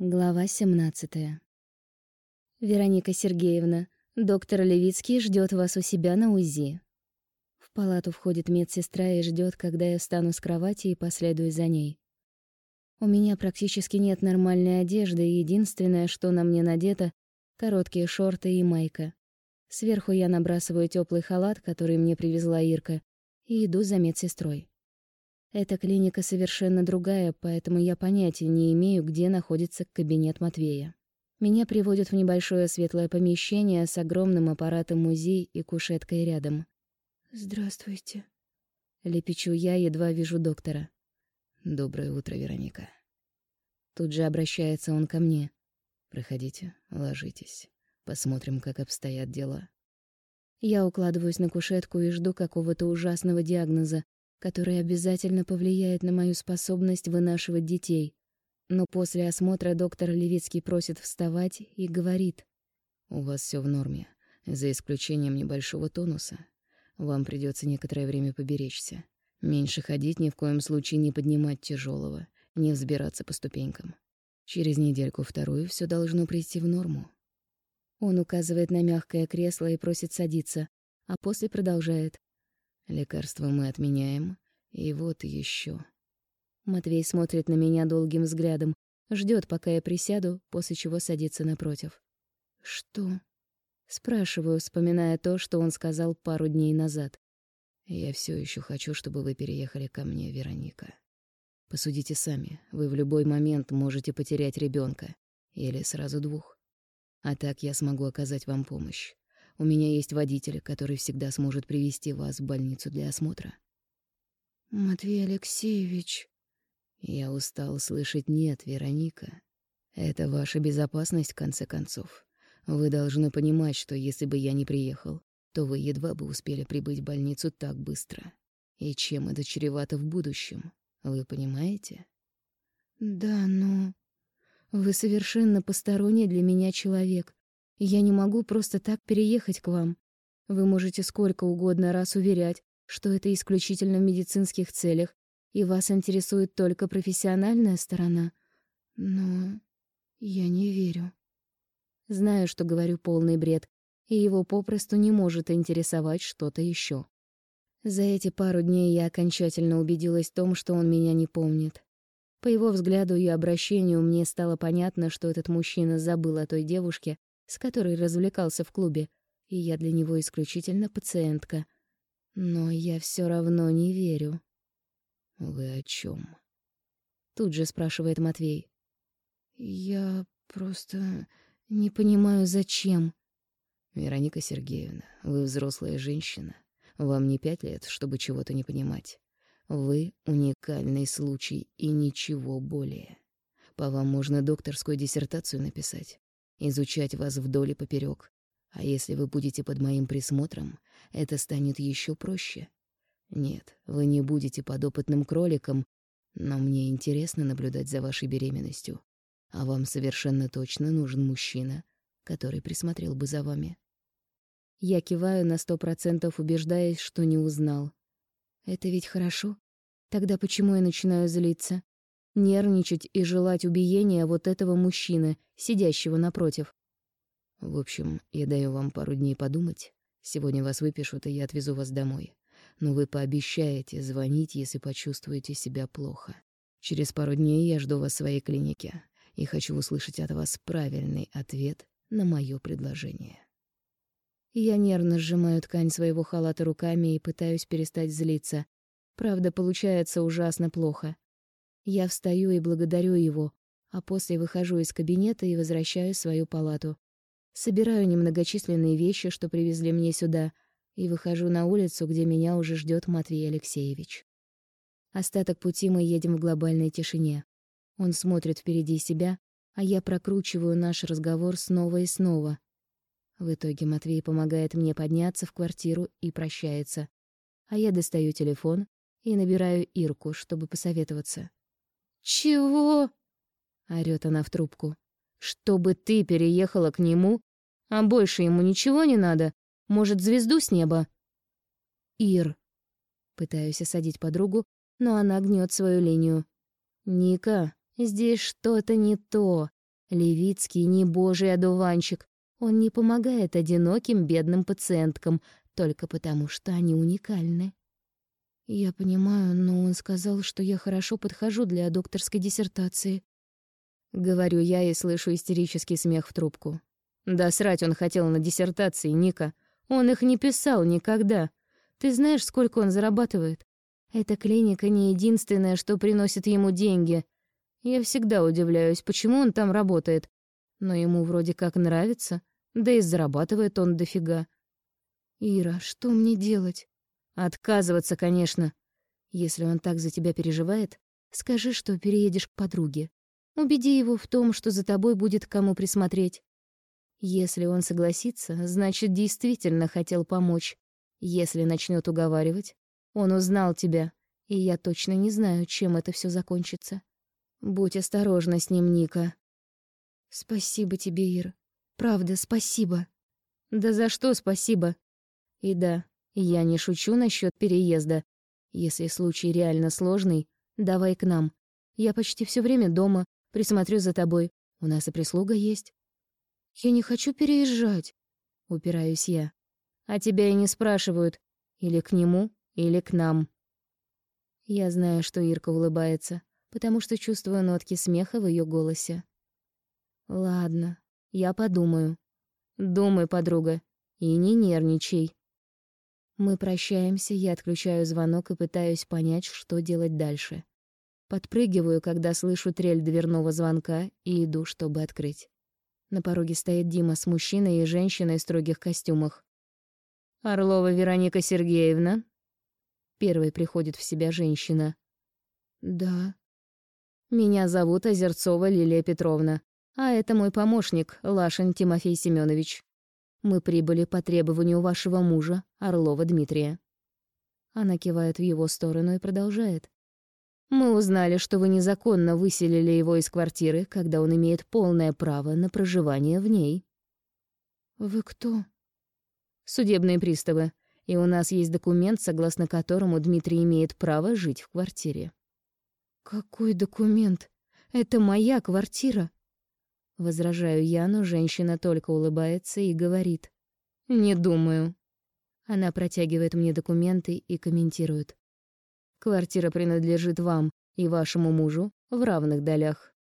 Глава 17. Вероника Сергеевна, доктор Левицкий ждет вас у себя на УЗИ. В палату входит медсестра и ждет, когда я встану с кровати и последую за ней. У меня практически нет нормальной одежды, и единственное, что на мне надето короткие шорты и майка. Сверху я набрасываю теплый халат, который мне привезла Ирка, и иду за медсестрой. Эта клиника совершенно другая, поэтому я понятия не имею, где находится кабинет Матвея. Меня приводят в небольшое светлое помещение с огромным аппаратом музей и кушеткой рядом. «Здравствуйте», — лепечу я, едва вижу доктора. «Доброе утро, Вероника». Тут же обращается он ко мне. «Проходите, ложитесь. Посмотрим, как обстоят дела». Я укладываюсь на кушетку и жду какого-то ужасного диагноза, который обязательно повлияет на мою способность вынашивать детей. Но после осмотра доктор Левицкий просит вставать и говорит. «У вас все в норме, за исключением небольшого тонуса. Вам придется некоторое время поберечься. Меньше ходить, ни в коем случае не поднимать тяжелого, не взбираться по ступенькам. Через недельку-вторую все должно прийти в норму». Он указывает на мягкое кресло и просит садиться, а после продолжает. Лекарства мы отменяем. И вот еще. Матвей смотрит на меня долгим взглядом, ждет, пока я присяду, после чего садится напротив. «Что?» Спрашиваю, вспоминая то, что он сказал пару дней назад. «Я все еще хочу, чтобы вы переехали ко мне, Вероника. Посудите сами, вы в любой момент можете потерять ребенка Или сразу двух. А так я смогу оказать вам помощь. У меня есть водитель, который всегда сможет привести вас в больницу для осмотра. Матвей Алексеевич. Я устал слышать «нет», Вероника. Это ваша безопасность, в конце концов. Вы должны понимать, что если бы я не приехал, то вы едва бы успели прибыть в больницу так быстро. И чем это чревато в будущем, вы понимаете? Да, но... Вы совершенно посторонний для меня человек. Я не могу просто так переехать к вам. Вы можете сколько угодно раз уверять, что это исключительно в медицинских целях, и вас интересует только профессиональная сторона. Но я не верю. Знаю, что говорю полный бред, и его попросту не может интересовать что-то еще. За эти пару дней я окончательно убедилась в том, что он меня не помнит. По его взгляду и обращению мне стало понятно, что этот мужчина забыл о той девушке, с которой развлекался в клубе, и я для него исключительно пациентка. Но я все равно не верю. «Вы о чем? Тут же спрашивает Матвей. «Я просто не понимаю, зачем». «Вероника Сергеевна, вы взрослая женщина. Вам не пять лет, чтобы чего-то не понимать. Вы уникальный случай и ничего более. По вам можно докторскую диссертацию написать изучать вас вдоль и поперек. А если вы будете под моим присмотром, это станет еще проще. Нет, вы не будете подопытным кроликом, но мне интересно наблюдать за вашей беременностью. А вам совершенно точно нужен мужчина, который присмотрел бы за вами. Я киваю на сто процентов, убеждаясь, что не узнал. Это ведь хорошо. Тогда почему я начинаю злиться? Нервничать и желать убиения вот этого мужчины, сидящего напротив. В общем, я даю вам пару дней подумать. Сегодня вас выпишут, и я отвезу вас домой. Но вы пообещаете звонить, если почувствуете себя плохо. Через пару дней я жду вас в своей клинике и хочу услышать от вас правильный ответ на моё предложение. Я нервно сжимаю ткань своего халата руками и пытаюсь перестать злиться. Правда, получается ужасно плохо. Я встаю и благодарю его, а после выхожу из кабинета и возвращаюсь в свою палату. Собираю немногочисленные вещи, что привезли мне сюда, и выхожу на улицу, где меня уже ждет Матвей Алексеевич. Остаток пути мы едем в глобальной тишине. Он смотрит впереди себя, а я прокручиваю наш разговор снова и снова. В итоге Матвей помогает мне подняться в квартиру и прощается. А я достаю телефон и набираю Ирку, чтобы посоветоваться. «Чего?» — орёт она в трубку. «Чтобы ты переехала к нему? А больше ему ничего не надо? Может, звезду с неба?» «Ир». Пытаюсь осадить подругу, но она гнет свою линию. «Ника, здесь что-то не то. Левицкий не божий одуванчик. Он не помогает одиноким бедным пациенткам только потому, что они уникальны. Я понимаю, но он сказал, что я хорошо подхожу для докторской диссертации. Говорю я и слышу истерический смех в трубку. Да срать он хотел на диссертации, Ника. Он их не писал никогда. Ты знаешь, сколько он зарабатывает? Эта клиника не единственная, что приносит ему деньги. Я всегда удивляюсь, почему он там работает. Но ему вроде как нравится, да и зарабатывает он дофига. Ира, что мне делать? Отказываться, конечно. Если он так за тебя переживает, скажи, что переедешь к подруге. Убеди его в том, что за тобой будет кому присмотреть. Если он согласится, значит, действительно хотел помочь. Если начнет уговаривать, он узнал тебя, и я точно не знаю, чем это все закончится. Будь осторожна с ним, Ника. Спасибо тебе, Ира. Правда, спасибо. Да за что спасибо? И да, я не шучу насчет переезда. Если случай реально сложный, давай к нам. Я почти все время дома, присмотрю за тобой. У нас и прислуга есть. Я не хочу переезжать, упираюсь я. А тебя и не спрашивают. Или к нему, или к нам. Я знаю, что Ирка улыбается, потому что чувствую нотки смеха в ее голосе. Ладно, я подумаю. Думай, подруга, и не нервничай. Мы прощаемся, я отключаю звонок и пытаюсь понять, что делать дальше. Подпрыгиваю, когда слышу трель дверного звонка и иду, чтобы открыть. На пороге стоит Дима с мужчиной и женщиной в строгих костюмах. «Орлова Вероника Сергеевна?» Первой приходит в себя женщина. «Да». «Меня зовут Озерцова Лилия Петровна, а это мой помощник, Лашин Тимофей Семенович. Мы прибыли по требованию вашего мужа, Орлова Дмитрия». Она кивает в его сторону и продолжает. «Мы узнали, что вы незаконно выселили его из квартиры, когда он имеет полное право на проживание в ней». «Вы кто?» «Судебные приставы, и у нас есть документ, согласно которому Дмитрий имеет право жить в квартире». «Какой документ? Это моя квартира!» Возражаю я, но женщина только улыбается и говорит. «Не думаю». Она протягивает мне документы и комментирует. «Квартира принадлежит вам и вашему мужу в равных долях».